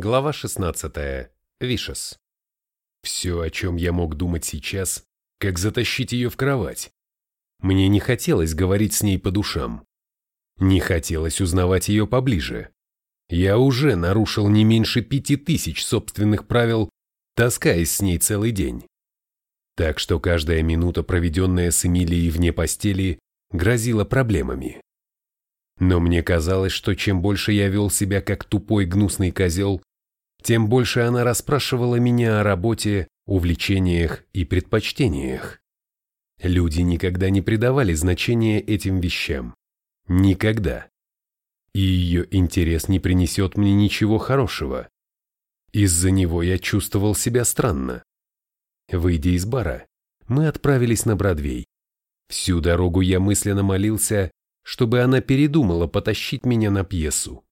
Глава 16. Вишес. Все, о чем я мог думать сейчас, как затащить ее в кровать. Мне не хотелось говорить с ней по душам. Не хотелось узнавать ее поближе. Я уже нарушил не меньше пяти тысяч собственных правил, таскаясь с ней целый день. Так что каждая минута, проведенная с Эмилией вне постели, грозила проблемами. Но мне казалось, что чем больше я вел себя как тупой гнусный козел, тем больше она расспрашивала меня о работе, увлечениях и предпочтениях. Люди никогда не придавали значения этим вещам. Никогда. И ее интерес не принесет мне ничего хорошего. Из-за него я чувствовал себя странно. Выйдя из бара, мы отправились на Бродвей. Всю дорогу я мысленно молился, чтобы она передумала потащить меня на пьесу.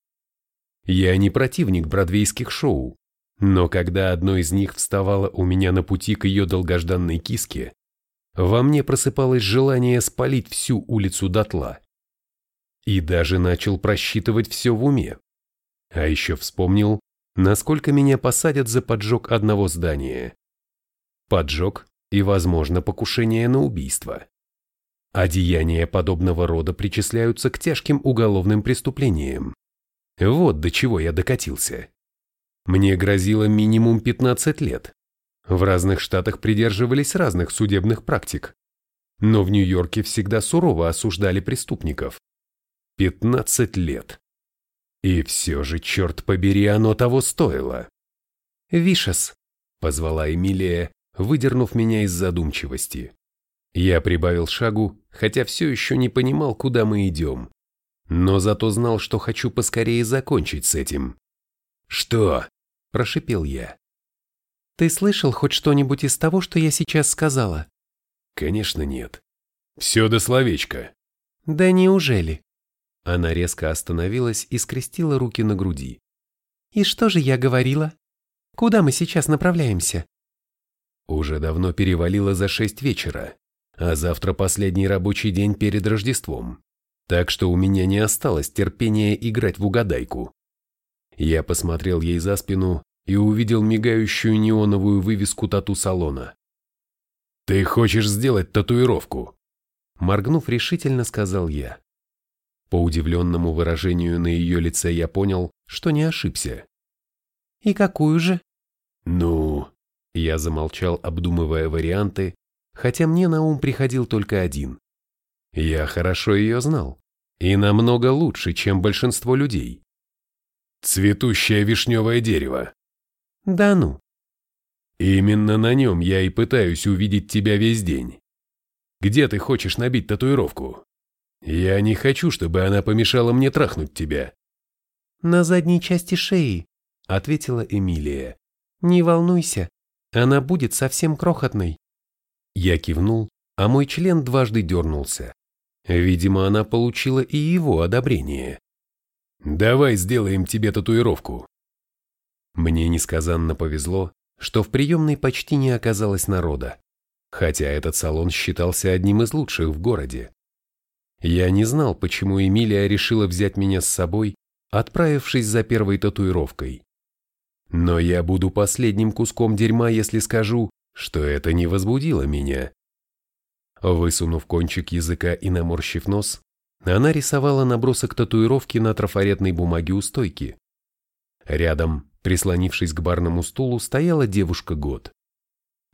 Я не противник бродвейских шоу, но когда одно из них вставало у меня на пути к ее долгожданной киске, во мне просыпалось желание спалить всю улицу дотла. И даже начал просчитывать все в уме. А еще вспомнил, насколько меня посадят за поджог одного здания. Поджог и, возможно, покушение на убийство а деяния подобного рода причисляются к тяжким уголовным преступлениям. Вот до чего я докатился. Мне грозило минимум 15 лет. В разных штатах придерживались разных судебных практик. Но в Нью-Йорке всегда сурово осуждали преступников. 15 лет. И все же, черт побери, оно того стоило. «Вишес», — позвала Эмилия, выдернув меня из задумчивости. Я прибавил шагу, хотя все еще не понимал, куда мы идем. Но зато знал, что хочу поскорее закончить с этим. «Что?» – прошипел я. «Ты слышал хоть что-нибудь из того, что я сейчас сказала?» «Конечно нет. Все до словечка». «Да неужели?» Она резко остановилась и скрестила руки на груди. «И что же я говорила? Куда мы сейчас направляемся?» Уже давно перевалило за шесть вечера а завтра последний рабочий день перед Рождеством, так что у меня не осталось терпения играть в угадайку. Я посмотрел ей за спину и увидел мигающую неоновую вывеску тату-салона. «Ты хочешь сделать татуировку?» Моргнув решительно, сказал я. По удивленному выражению на ее лице я понял, что не ошибся. «И какую же?» «Ну...» Я замолчал, обдумывая варианты, хотя мне на ум приходил только один. Я хорошо ее знал, и намного лучше, чем большинство людей. Цветущее вишневое дерево. Да ну. Именно на нем я и пытаюсь увидеть тебя весь день. Где ты хочешь набить татуировку? Я не хочу, чтобы она помешала мне трахнуть тебя. На задней части шеи, ответила Эмилия. Не волнуйся, она будет совсем крохотной. Я кивнул, а мой член дважды дернулся. Видимо, она получила и его одобрение. «Давай сделаем тебе татуировку». Мне несказанно повезло, что в приемной почти не оказалось народа, хотя этот салон считался одним из лучших в городе. Я не знал, почему Эмилия решила взять меня с собой, отправившись за первой татуировкой. Но я буду последним куском дерьма, если скажу, что это не возбудило меня. Высунув кончик языка и наморщив нос, она рисовала набросок татуировки на трафаретной бумаге у стойки. Рядом, прислонившись к барному стулу, стояла девушка год.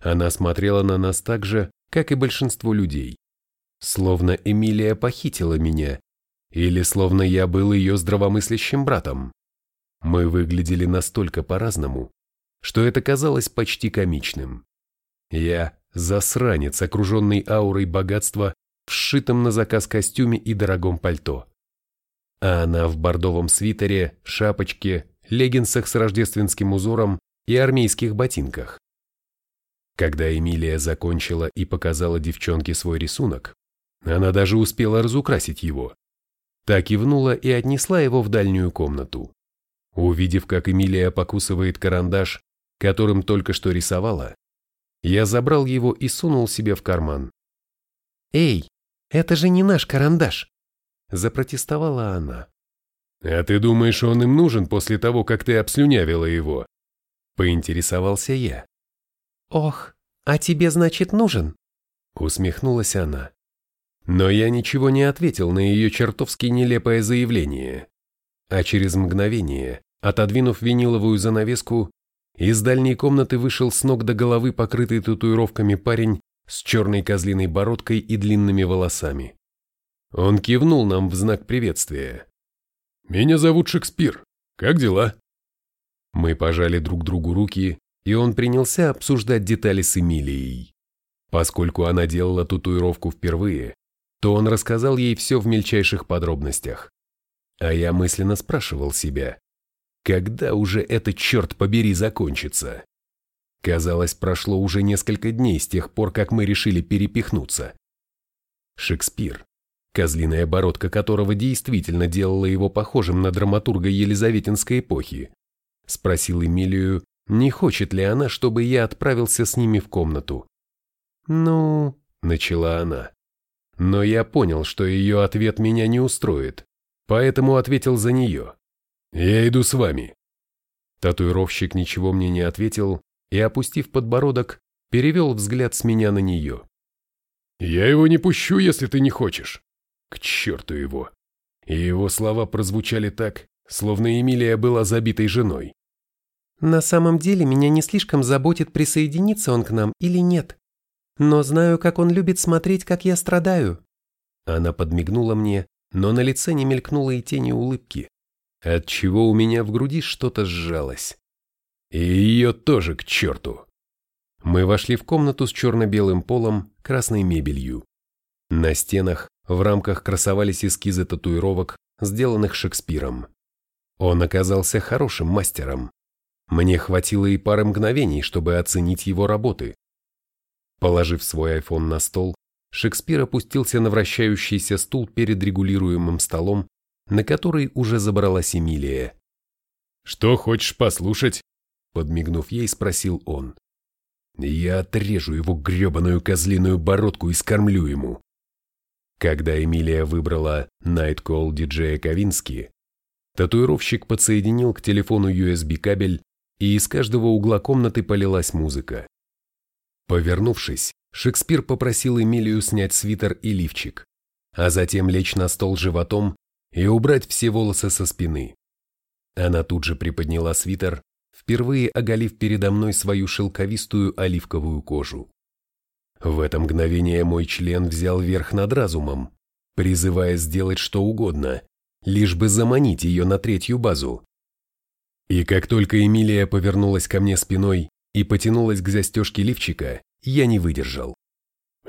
Она смотрела на нас так же, как и большинство людей. Словно Эмилия похитила меня, или словно я был ее здравомыслящим братом. Мы выглядели настолько по-разному, что это казалось почти комичным. Я засранец, окруженный аурой богатства, вшитом на заказ костюме и дорогом пальто. А она в бордовом свитере, шапочке, леггинсах с рождественским узором и армейских ботинках. Когда Эмилия закончила и показала девчонке свой рисунок, она даже успела разукрасить его. Так кивнула и отнесла его в дальнюю комнату. Увидев, как Эмилия покусывает карандаш, которым только что рисовала, я забрал его и сунул себе в карман. «Эй, это же не наш карандаш!» Запротестовала она. «А ты думаешь, он им нужен после того, как ты обслюнявила его?» Поинтересовался я. «Ох, а тебе, значит, нужен?» Усмехнулась она. Но я ничего не ответил на ее чертовски нелепое заявление. А через мгновение, отодвинув виниловую занавеску, из дальней комнаты вышел с ног до головы покрытый татуировками парень с черной козлиной бородкой и длинными волосами. Он кивнул нам в знак приветствия. «Меня зовут Шекспир. Как дела?» Мы пожали друг другу руки, и он принялся обсуждать детали с Эмилией. Поскольку она делала татуировку впервые, то он рассказал ей все в мельчайших подробностях. А я мысленно спрашивал себя, когда уже это, черт побери, закончится? Казалось, прошло уже несколько дней с тех пор, как мы решили перепихнуться. Шекспир, козлиная бородка которого действительно делала его похожим на драматурга Елизаветинской эпохи, спросил Эмилию, не хочет ли она, чтобы я отправился с ними в комнату. «Ну...» — начала она. Но я понял, что ее ответ меня не устроит, поэтому ответил за нее. «Я иду с вами». Татуировщик ничего мне не ответил и, опустив подбородок, перевел взгляд с меня на нее. «Я его не пущу, если ты не хочешь». К черту его. И его слова прозвучали так, словно Эмилия была забитой женой. «На самом деле меня не слишком заботит, присоединиться он к нам или нет. Но знаю, как он любит смотреть, как я страдаю». Она подмигнула мне, но на лице не мелькнуло и тени улыбки от чего у меня в груди что-то сжалось. И ее тоже к черту. Мы вошли в комнату с черно-белым полом, красной мебелью. На стенах в рамках красовались эскизы татуировок, сделанных Шекспиром. Он оказался хорошим мастером. Мне хватило и пары мгновений, чтобы оценить его работы. Положив свой iPhone на стол, Шекспир опустился на вращающийся стул перед регулируемым столом на который уже забралась Эмилия. «Что хочешь послушать?» Подмигнув ей, спросил он. «Я отрежу его гребаную козлиную бородку и скормлю ему». Когда Эмилия выбрала Night Call диджея Ковински, татуировщик подсоединил к телефону USB кабель, и из каждого угла комнаты полилась музыка. Повернувшись, Шекспир попросил Эмилию снять свитер и лифчик, а затем лечь на стол животом и убрать все волосы со спины. Она тут же приподняла свитер, впервые оголив передо мной свою шелковистую оливковую кожу. В это мгновение мой член взял верх над разумом, призывая сделать что угодно, лишь бы заманить ее на третью базу. И как только Эмилия повернулась ко мне спиной и потянулась к застежке лифчика, я не выдержал.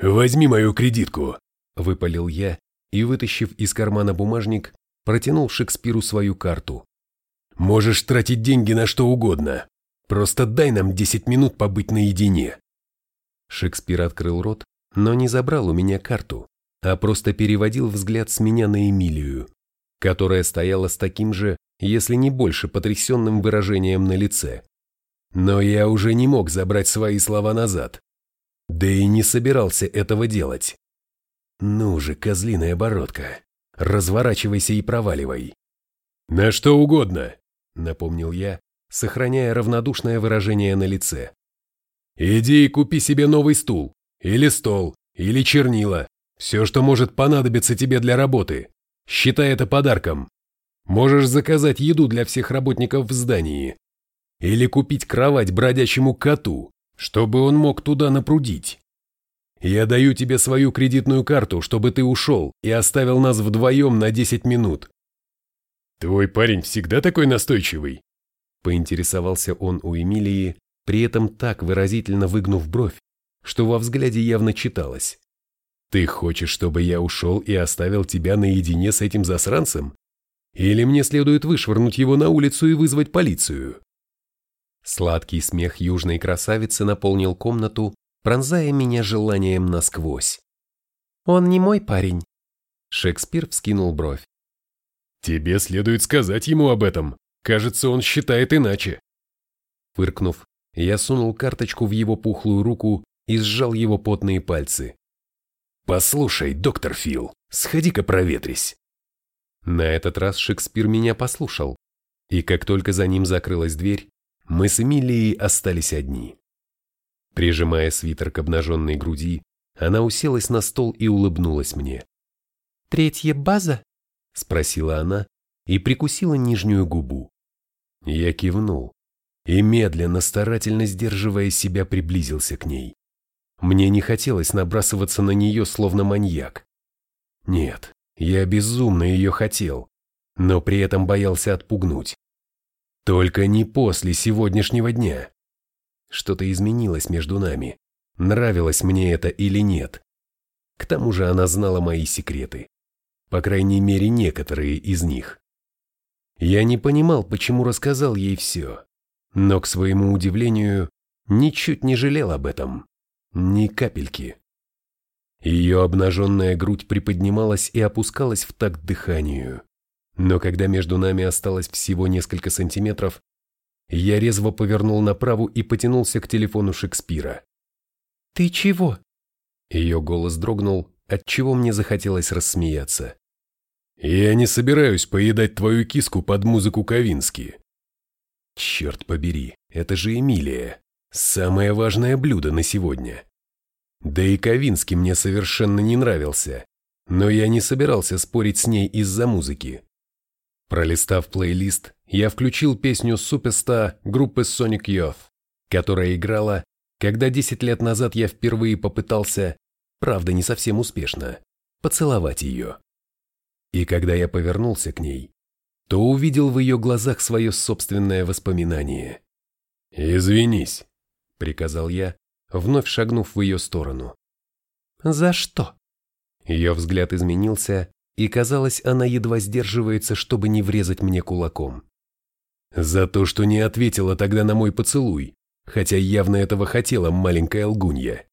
«Возьми мою кредитку», — выпалил я, и, вытащив из кармана бумажник, протянул Шекспиру свою карту. «Можешь тратить деньги на что угодно. Просто дай нам десять минут побыть наедине». Шекспир открыл рот, но не забрал у меня карту, а просто переводил взгляд с меня на Эмилию, которая стояла с таким же, если не больше потрясенным выражением на лице. Но я уже не мог забрать свои слова назад. Да и не собирался этого делать. Ну же, козлиная бородка, разворачивайся и проваливай. На что угодно, напомнил я, сохраняя равнодушное выражение на лице. Иди и купи себе новый стул, или стол, или чернила, все, что может понадобиться тебе для работы. Считай это подарком. Можешь заказать еду для всех работников в здании. Или купить кровать бродячему коту, чтобы он мог туда напрудить. Я даю тебе свою кредитную карту, чтобы ты ушел и оставил нас вдвоем на 10 минут. Твой парень всегда такой настойчивый? Поинтересовался он у Эмилии, при этом так выразительно выгнув бровь, что во взгляде явно читалось. Ты хочешь, чтобы я ушел и оставил тебя наедине с этим засранцем? Или мне следует вышвырнуть его на улицу и вызвать полицию? Сладкий смех южной красавицы наполнил комнату, пронзая меня желанием насквозь. «Он не мой парень». Шекспир вскинул бровь. «Тебе следует сказать ему об этом. Кажется, он считает иначе». Фыркнув, я сунул карточку в его пухлую руку и сжал его потные пальцы. «Послушай, доктор Фил, сходи-ка проветрись». На этот раз Шекспир меня послушал, и как только за ним закрылась дверь, мы с Эмилией остались одни. Прижимая свитер к обнаженной груди, она уселась на стол и улыбнулась мне. «Третья база?» – спросила она и прикусила нижнюю губу. Я кивнул и, медленно, старательно сдерживая себя, приблизился к ней. Мне не хотелось набрасываться на нее, словно маньяк. Нет, я безумно ее хотел, но при этом боялся отпугнуть. Только не после сегодняшнего дня. Что-то изменилось между нами, нравилось мне это или нет. К тому же она знала мои секреты. По крайней мере, некоторые из них. Я не понимал, почему рассказал ей все, но, к своему удивлению, ничуть не жалел об этом. Ни капельки. Ее обнаженная грудь приподнималась и опускалась в такт дыханию. Но когда между нами осталось всего несколько сантиметров, я резво повернул направо и потянулся к телефону Шекспира. «Ты чего?» Ее голос дрогнул, отчего мне захотелось рассмеяться. «Я не собираюсь поедать твою киску под музыку Ковински». «Черт побери, это же Эмилия, самое важное блюдо на сегодня». Да и Ковинский мне совершенно не нравился, но я не собирался спорить с ней из-за музыки. Пролистав плейлист, я включил песню Superstar группы Sonic Youth, которая играла, когда 10 лет назад я впервые попытался, правда не совсем успешно, поцеловать ее. И когда я повернулся к ней, то увидел в ее глазах свое собственное воспоминание. «Извинись», — приказал я, вновь шагнув в ее сторону. «За что?» Ее взгляд изменился, и казалось, она едва сдерживается, чтобы не врезать мне кулаком. «За то, что не ответила тогда на мой поцелуй, хотя явно этого хотела маленькая лгунья.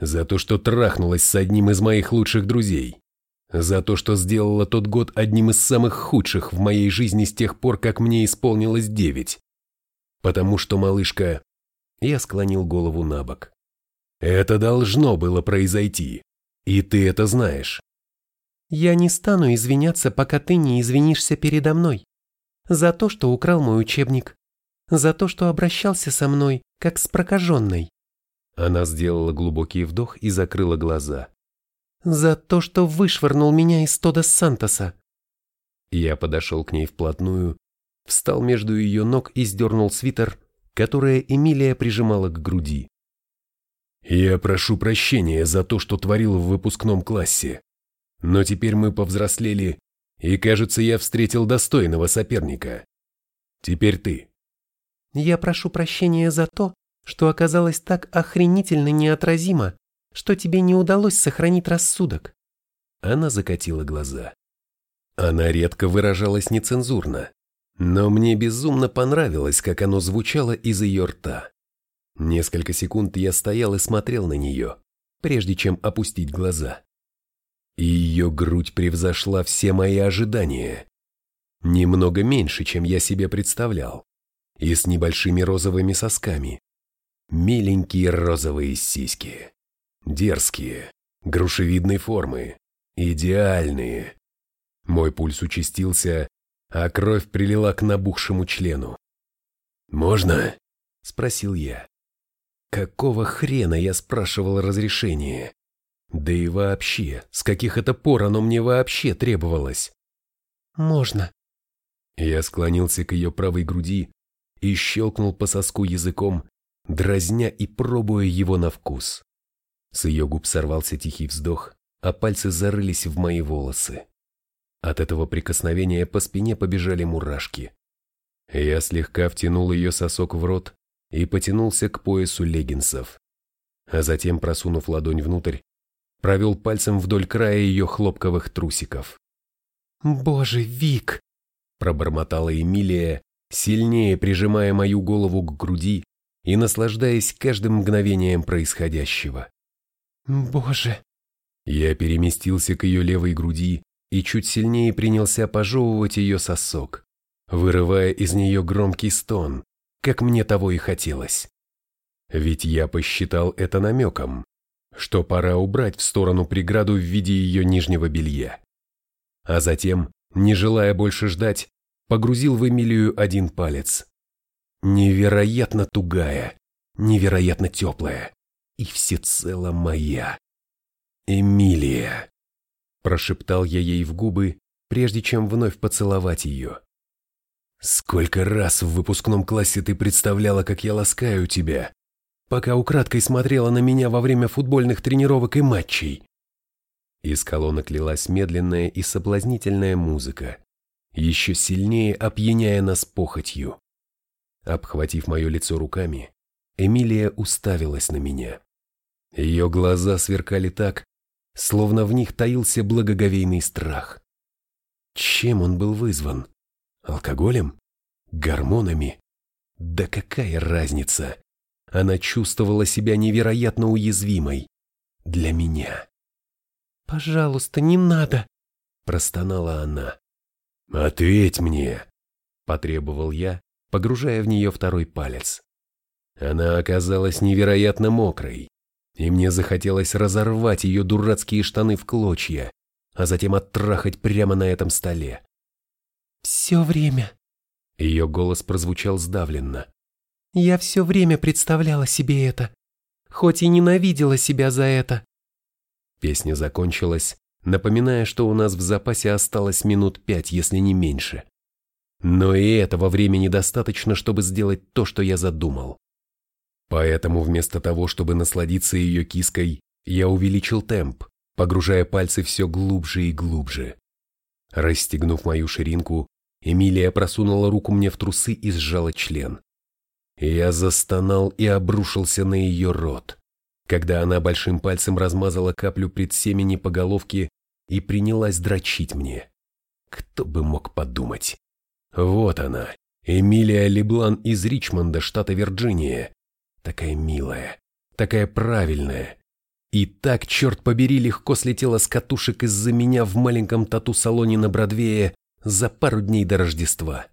За то, что трахнулась с одним из моих лучших друзей. За то, что сделала тот год одним из самых худших в моей жизни с тех пор, как мне исполнилось девять. Потому что, малышка, я склонил голову на бок. Это должно было произойти, и ты это знаешь. Я не стану извиняться, пока ты не извинишься передо мной. За то, что украл мой учебник. За то, что обращался со мной, как с прокаженной. Она сделала глубокий вдох и закрыла глаза. За то, что вышвырнул меня из Тода Сантоса. Я подошел к ней вплотную, встал между ее ног и сдернул свитер, которое Эмилия прижимала к груди. «Я прошу прощения за то, что творил в выпускном классе, но теперь мы повзрослели, и, кажется, я встретил достойного соперника. Теперь ты». «Я прошу прощения за то, что оказалось так охренительно неотразимо, что тебе не удалось сохранить рассудок». Она закатила глаза. Она редко выражалась нецензурно, но мне безумно понравилось, как оно звучало из ее рта. Несколько секунд я стоял и смотрел на нее, прежде чем опустить глаза. И ее грудь превзошла все мои ожидания. Немного меньше, чем я себе представлял. И с небольшими розовыми сосками. Миленькие розовые сиськи. Дерзкие, грушевидной формы, идеальные. Мой пульс участился, а кровь прилила к набухшему члену. «Можно?» – спросил я. Какого хрена я спрашивал разрешение? Да и вообще, с каких это пор оно мне вообще требовалось? «Можно». Я склонился к ее правой груди и щелкнул по соску языком, дразня и пробуя его на вкус. С ее губ сорвался тихий вздох, а пальцы зарылись в мои волосы. От этого прикосновения по спине побежали мурашки. Я слегка втянул ее сосок в рот и потянулся к поясу леггинсов. А затем, просунув ладонь внутрь, провел пальцем вдоль края ее хлопковых трусиков. «Боже, Вик!» – пробормотала Эмилия, сильнее прижимая мою голову к груди и наслаждаясь каждым мгновением происходящего. «Боже!» Я переместился к ее левой груди и чуть сильнее принялся пожевывать ее сосок, вырывая из нее громкий стон, как мне того и хотелось. Ведь я посчитал это намеком, что пора убрать в сторону преграду в виде ее нижнего белья. А затем, не желая больше ждать, погрузил в Эмилию один палец. Невероятно тугая, невероятно теплая и всецело моя. Эмилия. Прошептал я ей в губы, прежде чем вновь поцеловать ее. Сколько раз в выпускном классе ты представляла, как я ласкаю тебя, пока украдкой смотрела на меня во время футбольных тренировок и матчей. Из колонок лилась медленная и соблазнительная музыка, еще сильнее опьяняя нас похотью. Обхватив мое лицо руками, Эмилия уставилась на меня. Ее глаза сверкали так, словно в них таился благоговейный страх. Чем он был вызван? Алкоголем? Гормонами? Да какая разница? Она чувствовала себя невероятно уязвимой. Для меня. «Пожалуйста, не надо!» – простонала она. «Ответь мне!» – потребовал я, погружая в нее второй палец. Она оказалась невероятно мокрой, и мне захотелось разорвать ее дурацкие штаны в клочья, а затем оттрахать прямо на этом столе. «Все время!» Ее голос прозвучал сдавленно. «Я все время представляла себе это, хоть и ненавидела себя за это. Песня закончилась, напоминая, что у нас в запасе осталось минут пять, если не меньше. Но и этого времени достаточно, чтобы сделать то, что я задумал. Поэтому вместо того, чтобы насладиться ее киской, я увеличил темп, погружая пальцы все глубже и глубже. Расстегнув мою ширинку, Эмилия просунула руку мне в трусы и сжала член. Я застонал и обрушился на ее рот когда она большим пальцем размазала каплю предсемени по головке и принялась дрочить мне. Кто бы мог подумать? Вот она, Эмилия Леблан из Ричмонда, штата Вирджиния. Такая милая, такая правильная. И так, черт побери, легко слетела с катушек из-за меня в маленьком тату-салоне на Бродвее за пару дней до Рождества.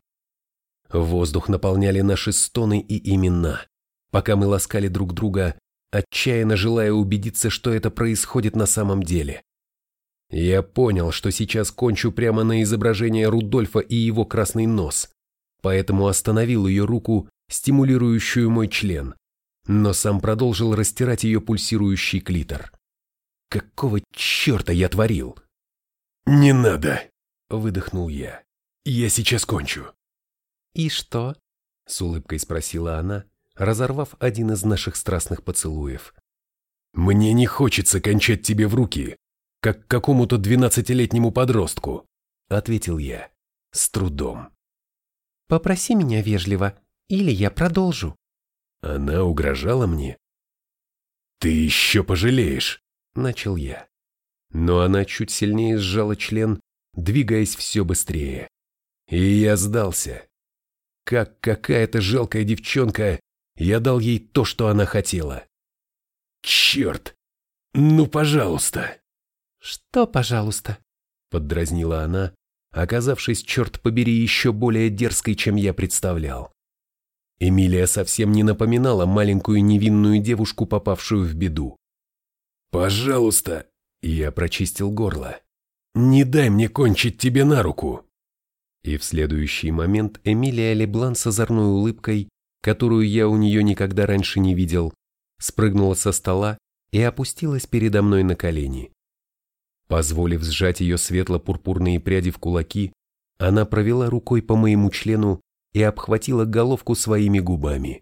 Воздух наполняли наши стоны и имена, пока мы ласкали друг друга, отчаянно желая убедиться, что это происходит на самом деле. Я понял, что сейчас кончу прямо на изображение Рудольфа и его красный нос, поэтому остановил ее руку, стимулирующую мой член, но сам продолжил растирать ее пульсирующий клитор. Какого черта я творил? «Не надо!» – выдохнул я. «Я сейчас кончу». «И что?» – с улыбкой спросила она, разорвав один из наших страстных поцелуев. «Мне не хочется кончать тебе в руки, как какому-то двенадцатилетнему подростку», — ответил я, с трудом. «Попроси меня вежливо, или я продолжу». Она угрожала мне. «Ты еще пожалеешь», — начал я. Но она чуть сильнее сжала член, двигаясь все быстрее. И я сдался. Как какая-то жалкая девчонка я дал ей то, что она хотела. Черт! Ну, пожалуйста! Что, пожалуйста? Поддразнила она, оказавшись, черт побери, еще более дерзкой, чем я представлял. Эмилия совсем не напоминала маленькую невинную девушку, попавшую в беду. «Пожалуйста!» – я прочистил горло. «Не дай мне кончить тебе на руку!» И в следующий момент Эмилия Леблан с озорной улыбкой которую я у нее никогда раньше не видел, спрыгнула со стола и опустилась передо мной на колени. Позволив сжать ее светло-пурпурные пряди в кулаки, она провела рукой по моему члену и обхватила головку своими губами.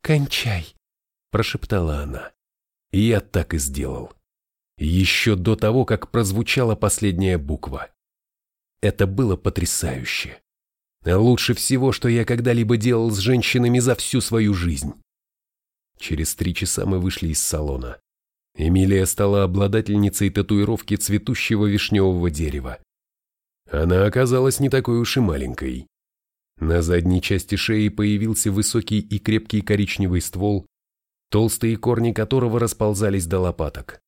«Кончай!» – прошептала она. И я так и сделал. Еще до того, как прозвучала последняя буква. Это было потрясающе. Лучше всего, что я когда-либо делал с женщинами за всю свою жизнь. Через три часа мы вышли из салона. Эмилия стала обладательницей татуировки цветущего вишневого дерева. Она оказалась не такой уж и маленькой. На задней части шеи появился высокий и крепкий коричневый ствол, толстые корни которого расползались до лопаток.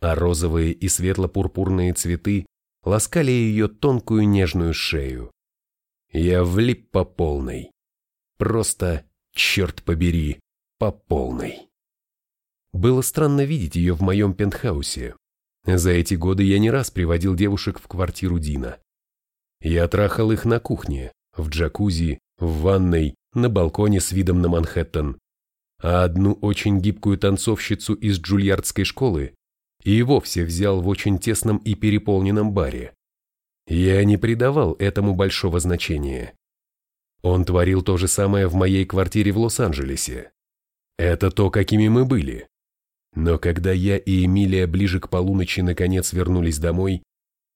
А розовые и светло-пурпурные цветы ласкали ее тонкую нежную шею. Я влип по полной. Просто, черт побери, по полной. Было странно видеть ее в моем пентхаусе. За эти годы я не раз приводил девушек в квартиру Дина. Я трахал их на кухне, в джакузи, в ванной, на балконе с видом на Манхэттен, а одну очень гибкую танцовщицу из джульярдской школы и вовсе взял в очень тесном и переполненном баре. Я не придавал этому большого значения. Он творил то же самое в моей квартире в Лос-Анджелесе. Это то, какими мы были. Но когда я и Эмилия ближе к полуночи наконец вернулись домой,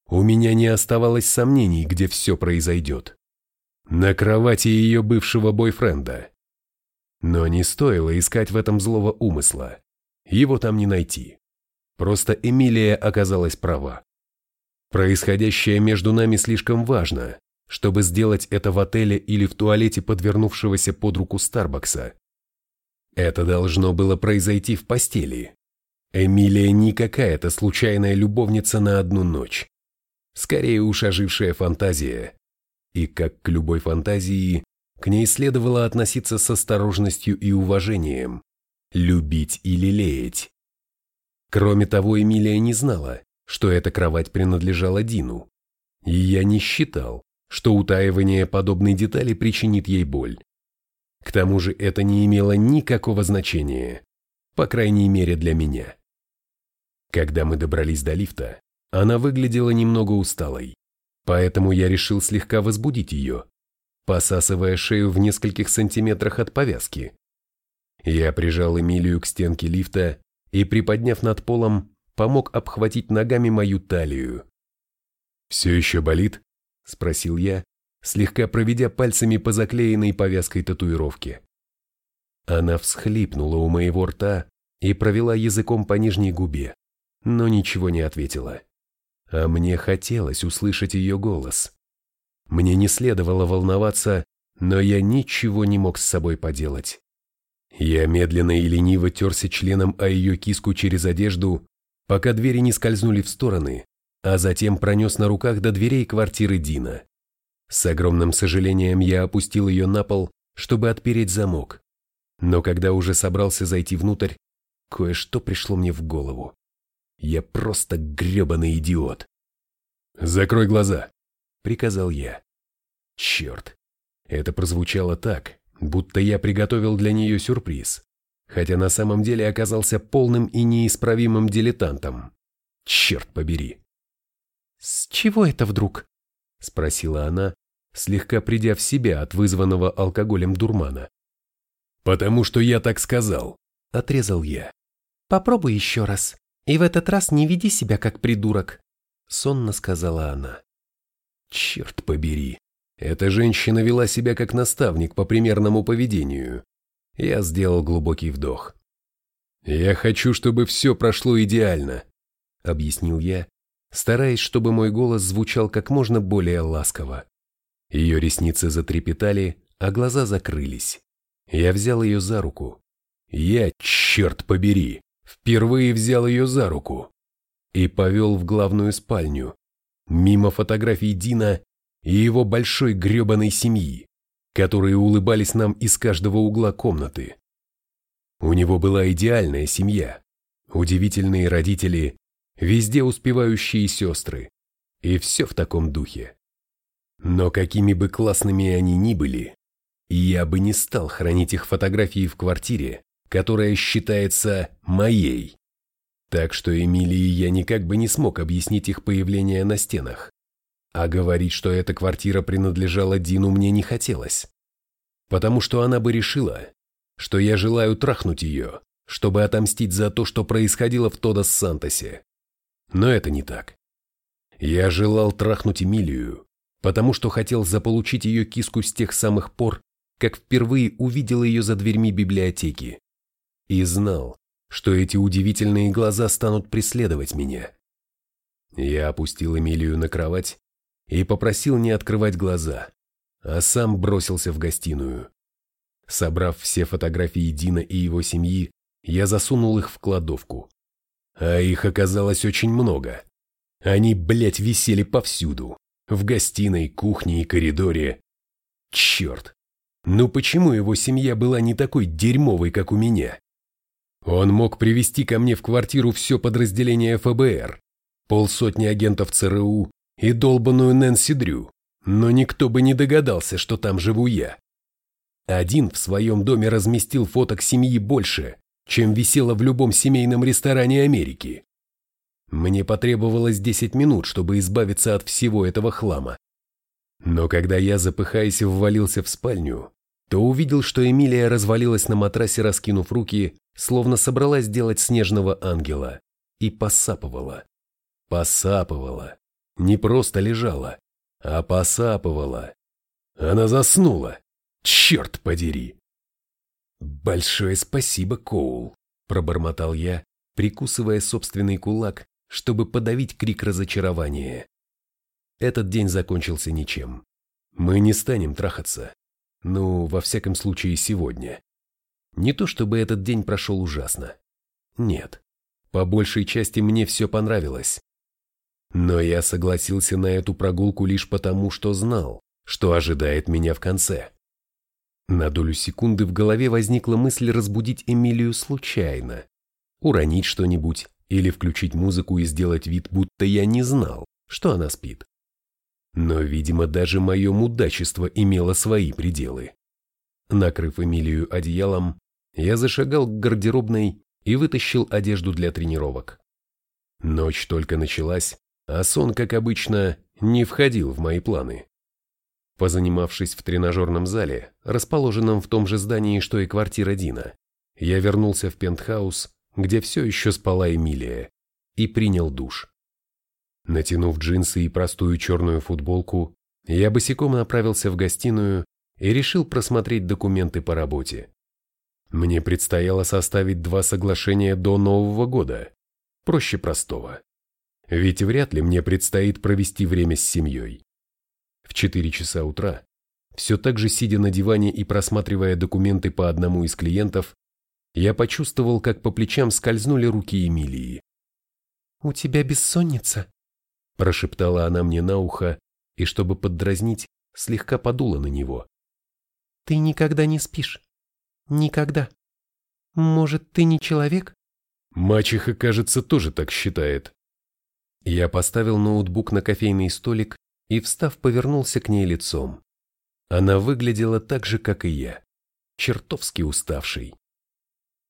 у меня не оставалось сомнений, где все произойдет. На кровати ее бывшего бойфренда. Но не стоило искать в этом злого умысла. Его там не найти. Просто Эмилия оказалась права. Происходящее между нами слишком важно, чтобы сделать это в отеле или в туалете подвернувшегося под руку Старбакса. Это должно было произойти в постели. Эмилия не какая-то случайная любовница на одну ночь. Скорее уж ожившая фантазия. И как к любой фантазии, к ней следовало относиться с осторожностью и уважением, любить и лелеять. Кроме того, Эмилия не знала, что эта кровать принадлежала Дину. И я не считал, что утаивание подобной детали причинит ей боль. К тому же это не имело никакого значения, по крайней мере для меня. Когда мы добрались до лифта, она выглядела немного усталой, поэтому я решил слегка возбудить ее, посасывая шею в нескольких сантиметрах от повязки. Я прижал Эмилию к стенке лифта и, приподняв над полом, помог обхватить ногами мою талию. «Все еще болит?» – спросил я, слегка проведя пальцами по заклеенной повязкой татуировке. Она всхлипнула у моего рта и провела языком по нижней губе, но ничего не ответила. А мне хотелось услышать ее голос. Мне не следовало волноваться, но я ничего не мог с собой поделать. Я медленно и лениво терся членом о ее киску через одежду, пока двери не скользнули в стороны, а затем пронес на руках до дверей квартиры Дина. С огромным сожалением я опустил ее на пол, чтобы отпереть замок. Но когда уже собрался зайти внутрь, кое-что пришло мне в голову. Я просто гребаный идиот. «Закрой глаза», — приказал я. Черт, это прозвучало так, будто я приготовил для нее сюрприз, хотя на самом деле оказался полным и неисправимым дилетантом. Черт побери. «С чего это вдруг?» — спросила она, слегка придя в себя от вызванного алкоголем дурмана. «Потому что я так сказал», — отрезал я. «Попробуй еще раз, и в этот раз не веди себя как придурок», — сонно сказала она. «Черт побери, эта женщина вела себя как наставник по примерному поведению. Я сделал глубокий вдох. «Я хочу, чтобы все прошло идеально», — объяснил я, стараясь, чтобы мой голос звучал как можно более ласково. Ее ресницы затрепетали, а глаза закрылись. Я взял ее за руку. Я, черт побери, впервые взял ее за руку и повел в главную спальню, мимо фотографий Дина и его большой гребаной семьи, которые улыбались нам из каждого угла комнаты. У него была идеальная семья, удивительные родители, везде успевающие сестры, и все в таком духе. Но какими бы классными они ни были, я бы не стал хранить их фотографии в квартире, которая считается моей. Так что Эмилии я никак бы не смог объяснить их появление на стенах. А говорить, что эта квартира принадлежала Дину, мне не хотелось. Потому что она бы решила, что я желаю трахнуть ее, чтобы отомстить за то, что происходило в Тодос-Сантосе. Но это не так. Я желал трахнуть Эмилию, потому что хотел заполучить ее киску с тех самых пор, как впервые увидел ее за дверьми библиотеки. И знал, что эти удивительные глаза станут преследовать меня. Я опустил Эмилию на кровать и попросил не открывать глаза, а сам бросился в гостиную. Собрав все фотографии Дина и его семьи, я засунул их в кладовку. А их оказалось очень много. Они, блядь, висели повсюду. В гостиной, кухне и коридоре. Черт! Ну почему его семья была не такой дерьмовой, как у меня? Он мог привести ко мне в квартиру все подразделение ФБР, полсотни агентов ЦРУ и долбанную Нэнси Дрю, но никто бы не догадался, что там живу я. Один в своем доме разместил фоток семьи больше, чем висело в любом семейном ресторане Америки. Мне потребовалось 10 минут, чтобы избавиться от всего этого хлама. Но когда я, запыхаясь, ввалился в спальню, то увидел, что Эмилия развалилась на матрасе, раскинув руки, словно собралась сделать снежного ангела, и посапывала. Посапывала. Не просто лежала, а посапывала. Она заснула. Черт подери! «Большое спасибо, Коул», – пробормотал я, прикусывая собственный кулак, чтобы подавить крик разочарования. Этот день закончился ничем. Мы не станем трахаться. Ну, во всяком случае, сегодня. Не то чтобы этот день прошел ужасно. Нет. По большей части мне все понравилось. Но я согласился на эту прогулку лишь потому, что знал, что ожидает меня в конце. На долю секунды в голове возникла мысль разбудить Эмилию случайно, уронить что-нибудь или включить музыку и сделать вид, будто я не знал, что она спит. Но, видимо, даже мое мудачество имело свои пределы. Накрыв Эмилию одеялом, я зашагал к гардеробной и вытащил одежду для тренировок. Ночь только началась, а сон, как обычно, не входил в мои планы. Позанимавшись в тренажерном зале, расположенном в том же здании, что и квартира Дина, я вернулся в пентхаус, где все еще спала Эмилия, и принял душ. Натянув джинсы и простую черную футболку, я босиком направился в гостиную и решил просмотреть документы по работе. Мне предстояло составить два соглашения до Нового года, проще простого. Ведь вряд ли мне предстоит провести время с семьей. В 4 часа утра, все так же сидя на диване и просматривая документы по одному из клиентов, я почувствовал, как по плечам скользнули руки Эмилии. «У тебя бессонница?» Прошептала она мне на ухо и, чтобы поддразнить, слегка подула на него. «Ты никогда не спишь. Никогда. Может, ты не человек?» Мачеха, кажется, тоже так считает. Я поставил ноутбук на кофейный столик и, встав, повернулся к ней лицом. Она выглядела так же, как и я, чертовски уставшей.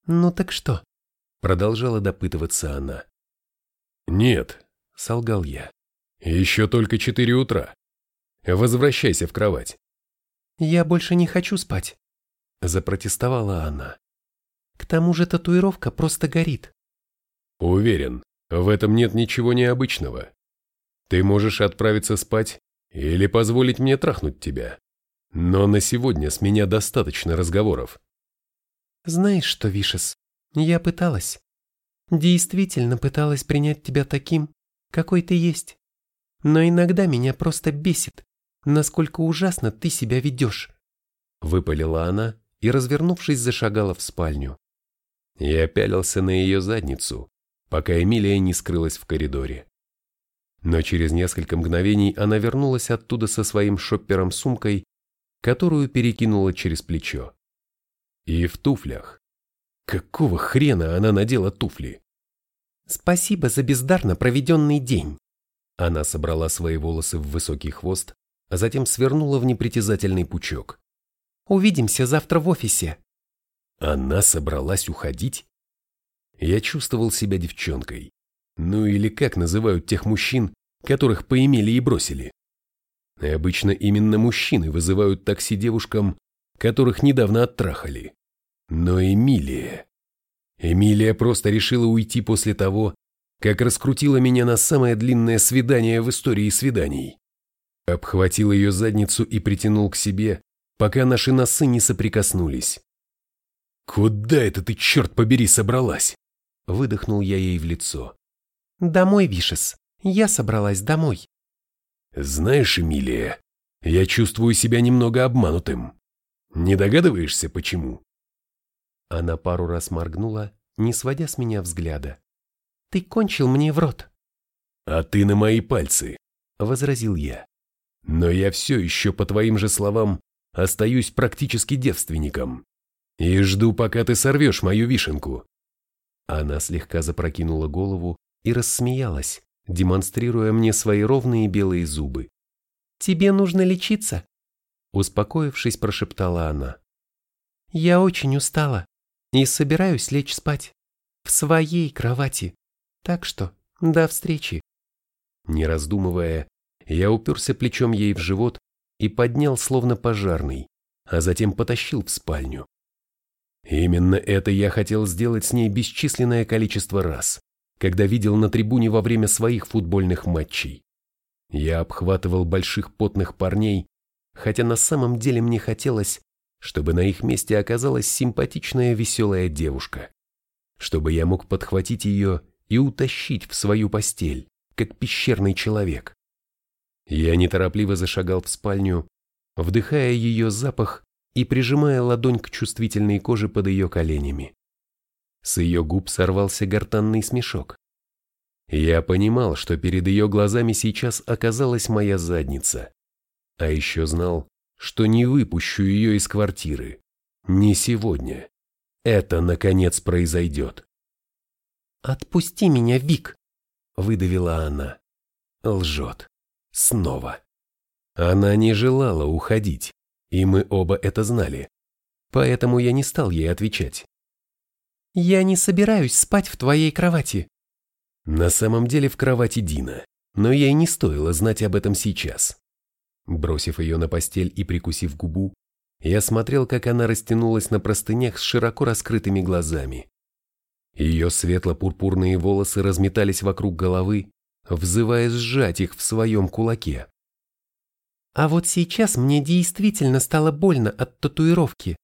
«Ну так что?» — продолжала допытываться она. «Нет», — солгал я. Еще только четыре утра. Возвращайся в кровать. Я больше не хочу спать. Запротестовала она. К тому же татуировка просто горит. Уверен, в этом нет ничего необычного. Ты можешь отправиться спать или позволить мне трахнуть тебя. Но на сегодня с меня достаточно разговоров. Знаешь что, Вишес, я пыталась. Действительно пыталась принять тебя таким, какой ты есть. Но иногда меня просто бесит, насколько ужасно ты себя ведешь. Выпалила она и, развернувшись, зашагала в спальню. Я пялился на ее задницу, пока Эмилия не скрылась в коридоре. Но через несколько мгновений она вернулась оттуда со своим шоппером-сумкой, которую перекинула через плечо. И в туфлях. Какого хрена она надела туфли? «Спасибо за бездарно проведенный день», она собрала свои волосы в высокий хвост, а затем свернула в непритязательный пучок. «Увидимся завтра в офисе». Она собралась уходить? Я чувствовал себя девчонкой. Ну или как называют тех мужчин, которых поимели и бросили. И обычно именно мужчины вызывают такси девушкам, которых недавно оттрахали. Но Эмилия... Эмилия просто решила уйти после того, как раскрутила меня на самое длинное свидание в истории свиданий. Обхватил ее задницу и притянул к себе, пока наши носы не соприкоснулись. «Куда это ты, черт побери, собралась?» Выдохнул я ей в лицо. «Домой, Вишес. Я собралась домой». «Знаешь, Эмилия, я чувствую себя немного обманутым. Не догадываешься, почему?» Она пару раз моргнула, не сводя с меня взгляда. Ты кончил мне в рот. А ты на мои пальцы, возразил я. Но я все еще, по твоим же словам, остаюсь практически девственником. И жду, пока ты сорвешь мою вишенку. Она слегка запрокинула голову и рассмеялась, демонстрируя мне свои ровные белые зубы. «Тебе нужно лечиться», — успокоившись, прошептала она. «Я очень устала и собираюсь лечь спать. В своей кровати. Так что до встречи». Не раздумывая, я уперся плечом ей в живот и поднял словно пожарный, а затем потащил в спальню. Именно это я хотел сделать с ней бесчисленное количество раз, когда видел на трибуне во время своих футбольных матчей. Я обхватывал больших потных парней, хотя на самом деле мне хотелось, чтобы на их месте оказалась симпатичная веселая девушка, чтобы я мог подхватить ее и утащить в свою постель, как пещерный человек. Я неторопливо зашагал в спальню, вдыхая ее запах и прижимая ладонь к чувствительной коже под ее коленями. С ее губ сорвался гортанный смешок. Я понимал, что перед ее глазами сейчас оказалась моя задница. А еще знал, что не выпущу ее из квартиры. Не сегодня. Это, наконец, произойдет. «Отпусти меня, Вик!» – выдавила она. Лжет. Снова. Она не желала уходить, и мы оба это знали. Поэтому я не стал ей отвечать. «Я не собираюсь спать в твоей кровати». На самом деле в кровати Дина, но ей не стоило знать об этом сейчас. Бросив ее на постель и прикусив губу, я смотрел, как она растянулась на простынях с широко раскрытыми глазами. Ее светло-пурпурные волосы разметались вокруг головы, взывая сжать их в своем кулаке. А вот сейчас мне действительно стало больно от татуировки.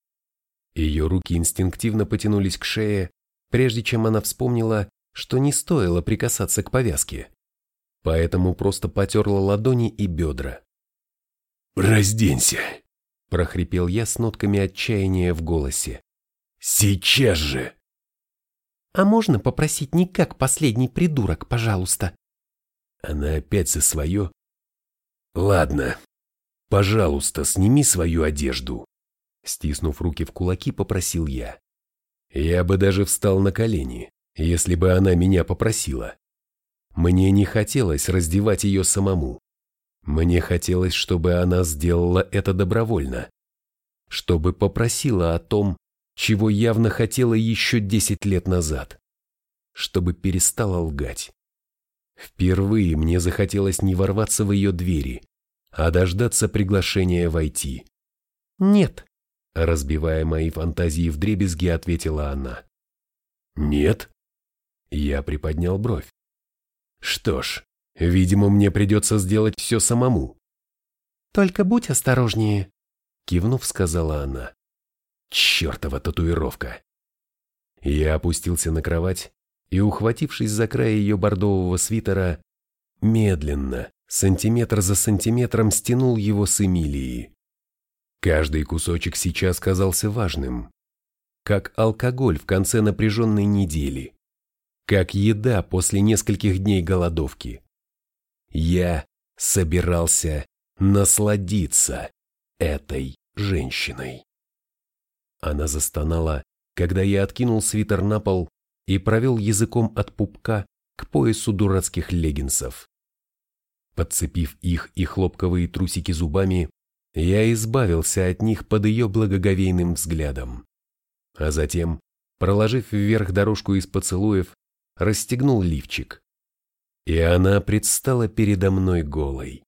Ее руки инстинктивно потянулись к шее, прежде чем она вспомнила, что не стоило прикасаться к повязке. Поэтому просто потерла ладони и бедра. «Разденься!» – прохрипел я с нотками отчаяния в голосе. «Сейчас же!» «А можно попросить не как последний придурок, пожалуйста?» Она опять за свое. Ладно, пожалуйста, сними свою одежду. Стиснув руки в кулаки, попросил я. Я бы даже встал на колени, если бы она меня попросила. Мне не хотелось раздевать ее самому. Мне хотелось, чтобы она сделала это добровольно. Чтобы попросила о том, чего явно хотела еще десять лет назад. Чтобы перестала лгать. Впервые мне захотелось не ворваться в ее двери, а дождаться приглашения войти. «Нет», – разбивая мои фантазии в дребезги, ответила она. «Нет?» Я приподнял бровь. «Что ж, видимо, мне придется сделать все самому». «Только будь осторожнее», – кивнув, сказала она. «Чертова татуировка!» Я опустился на кровать и, ухватившись за край ее бордового свитера, медленно, сантиметр за сантиметром стянул его с Эмилии. Каждый кусочек сейчас казался важным, как алкоголь в конце напряженной недели, как еда после нескольких дней голодовки. Я собирался насладиться этой женщиной. Она застонала, когда я откинул свитер на пол и провел языком от пупка к поясу дурацких леггинсов. Подцепив их и хлопковые трусики зубами, я избавился от них под ее благоговейным взглядом. А затем, проложив вверх дорожку из поцелуев, расстегнул лифчик. И она предстала передо мной голой.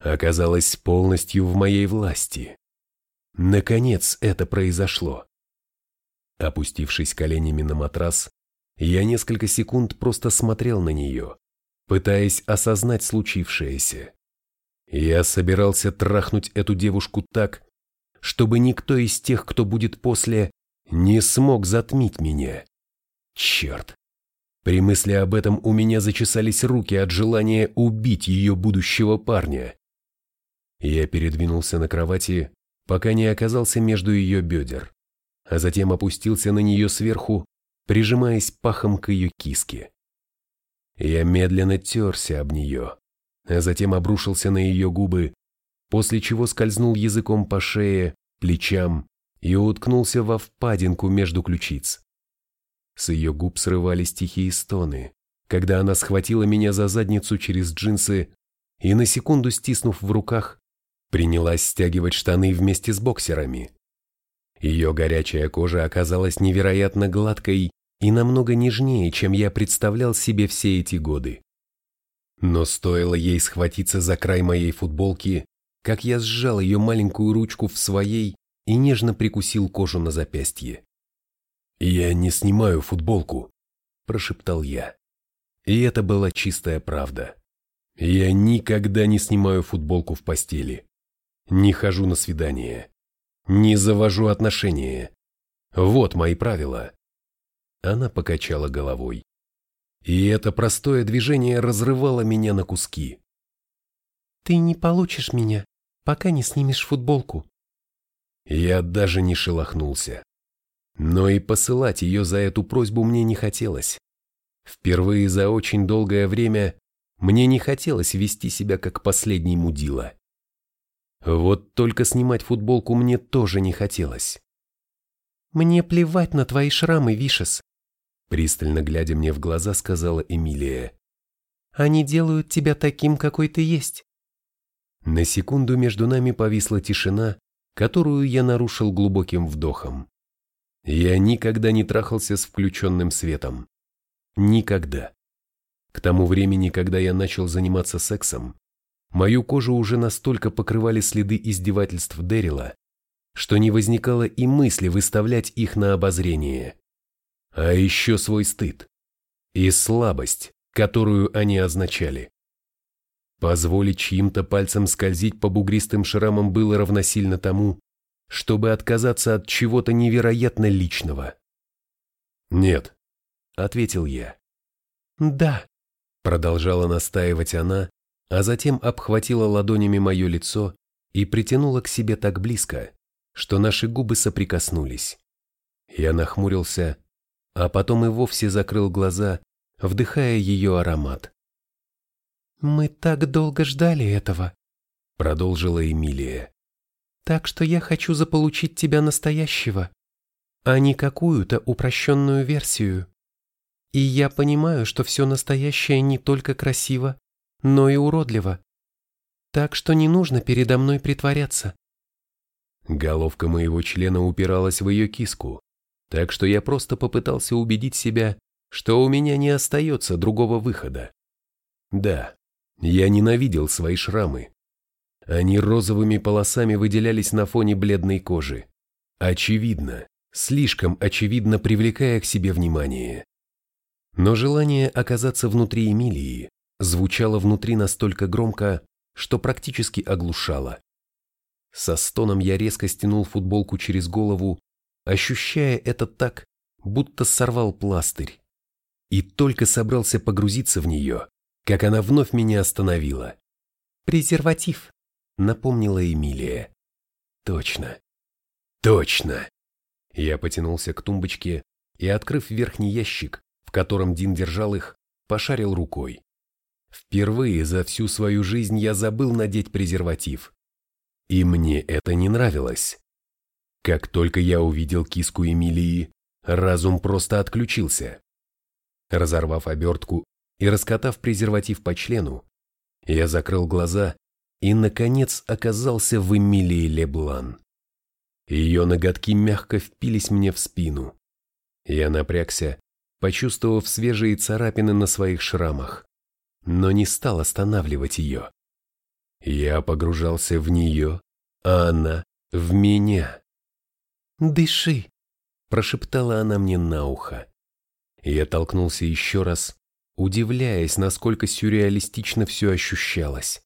Оказалась полностью в моей власти. Наконец это произошло. Опустившись коленями на матрас, я несколько секунд просто смотрел на нее, пытаясь осознать случившееся. Я собирался трахнуть эту девушку так, чтобы никто из тех, кто будет после, не смог затмить меня. Черт! При мысли об этом у меня зачесались руки от желания убить ее будущего парня. Я передвинулся на кровати, пока не оказался между ее бедер, а затем опустился на нее сверху прижимаясь пахом к ее киске. Я медленно терся об нее, а затем обрушился на ее губы, после чего скользнул языком по шее, плечам и уткнулся во впадинку между ключиц. С ее губ срывались тихие стоны, когда она схватила меня за задницу через джинсы, и на секунду стиснув в руках, принялась стягивать штаны вместе с боксерами. Ее горячая кожа оказалась невероятно гладкой и намного нежнее, чем я представлял себе все эти годы. Но стоило ей схватиться за край моей футболки, как я сжал ее маленькую ручку в своей и нежно прикусил кожу на запястье. «Я не снимаю футболку», – прошептал я. И это была чистая правда. Я никогда не снимаю футболку в постели. Не хожу на свидание. Не завожу отношения. Вот мои правила. Она покачала головой. И это простое движение разрывало меня на куски. «Ты не получишь меня, пока не снимешь футболку». Я даже не шелохнулся. Но и посылать ее за эту просьбу мне не хотелось. Впервые за очень долгое время мне не хотелось вести себя как последний мудила. Вот только снимать футболку мне тоже не хотелось. «Мне плевать на твои шрамы, Вишес», пристально глядя мне в глаза, сказала Эмилия. «Они делают тебя таким, какой ты есть». На секунду между нами повисла тишина, которую я нарушил глубоким вдохом. Я никогда не трахался с включенным светом. Никогда. К тому времени, когда я начал заниматься сексом, мою кожу уже настолько покрывали следы издевательств Дэрила, что не возникало и мысли выставлять их на обозрение. А еще свой стыд и слабость, которую они означали. Позволить чьим-то пальцем скользить по бугристым шрамам было равносильно тому, чтобы отказаться от чего-то невероятно личного. «Нет», — ответил я. «Да», — продолжала настаивать она, а затем обхватила ладонями мое лицо и притянула к себе так близко, что наши губы соприкоснулись. Я нахмурился, а потом и вовсе закрыл глаза, вдыхая ее аромат. «Мы так долго ждали этого», — продолжила Эмилия. Так что я хочу заполучить тебя настоящего, а не какую-то упрощенную версию. И я понимаю, что все настоящее не только красиво, но и уродливо. Так что не нужно передо мной притворяться. Головка моего члена упиралась в ее киску, так что я просто попытался убедить себя, что у меня не остается другого выхода. Да, я ненавидел свои шрамы, они розовыми полосами выделялись на фоне бледной кожи. Очевидно, слишком очевидно привлекая к себе внимание. Но желание оказаться внутри Эмилии звучало внутри настолько громко, что практически оглушало. Со стоном я резко стянул футболку через голову, ощущая это так, будто сорвал пластырь. И только собрался погрузиться в нее, как она вновь меня остановила. «Презерватив», напомнила Эмилия. Точно. Точно. Я потянулся к тумбочке и, открыв верхний ящик, в котором Дин держал их, пошарил рукой. Впервые за всю свою жизнь я забыл надеть презерватив. И мне это не нравилось. Как только я увидел киску Эмилии, разум просто отключился. Разорвав обертку и раскатав презерватив по члену, я закрыл глаза и, наконец, оказался в Эмилии Леблан. Ее ноготки мягко впились мне в спину. Я напрягся, почувствовав свежие царапины на своих шрамах, но не стал останавливать ее. Я погружался в нее, а она в меня. «Дыши», – прошептала она мне на ухо. Я толкнулся еще раз, удивляясь, насколько сюрреалистично все ощущалось.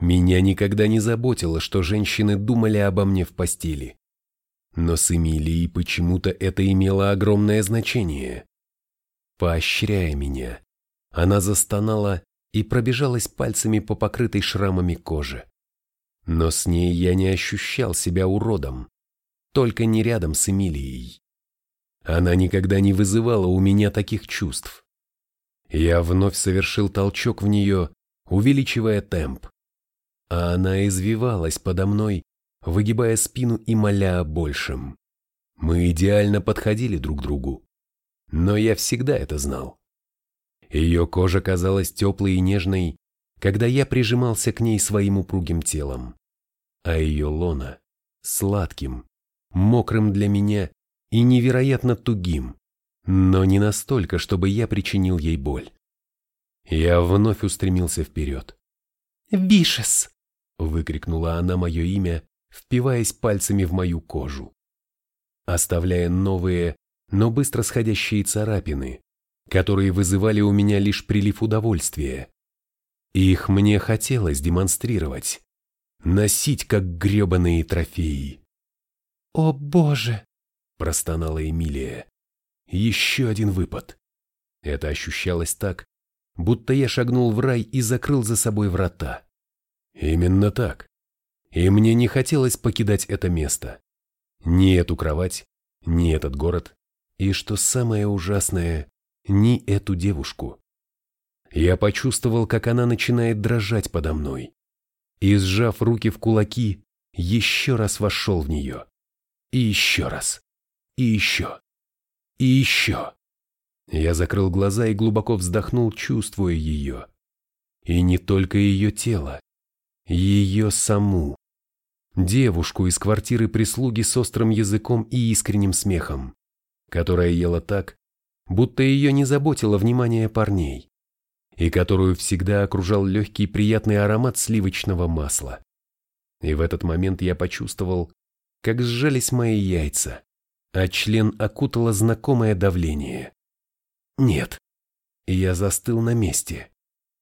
Меня никогда не заботило, что женщины думали обо мне в постели. Но с Эмилией почему-то это имело огромное значение. Поощряя меня, она застонала и пробежалась пальцами по покрытой шрамами коже. Но с ней я не ощущал себя уродом, только не рядом с Эмилией. Она никогда не вызывала у меня таких чувств. Я вновь совершил толчок в нее, увеличивая темп а она извивалась подо мной, выгибая спину и моля о большем. Мы идеально подходили друг другу. Но я всегда это знал. Ее кожа казалась теплой и нежной, когда я прижимался к ней своим упругим телом, а ее лона — сладким, мокрым для меня и невероятно тугим, но не настолько, чтобы я причинил ей боль. Я вновь устремился вперед. «Вишес!» — выкрикнула она мое имя, впиваясь пальцами в мою кожу, оставляя новые, но быстро сходящие царапины, которые вызывали у меня лишь прилив удовольствия. Их мне хотелось демонстрировать, носить как гребаные трофеи. «О боже!» – простонала Эмилия. Еще один выпад. Это ощущалось так, будто я шагнул в рай и закрыл за собой врата. Именно так. И мне не хотелось покидать это место. Ни эту кровать, ни этот город, и, что самое ужасное, ни эту девушку. Я почувствовал, как она начинает дрожать подо мной. И, сжав руки в кулаки, еще раз вошел в нее. И еще раз. И еще. И еще. Я закрыл глаза и глубоко вздохнул, чувствуя ее. И не только ее тело. Ее саму. Девушку из квартиры прислуги с острым языком и искренним смехом, которая ела так, будто ее не заботило внимание парней, и которую всегда окружал легкий приятный аромат сливочного масла. И в этот момент я почувствовал, как сжались мои яйца, а член окутало знакомое давление. Нет. Я застыл на месте.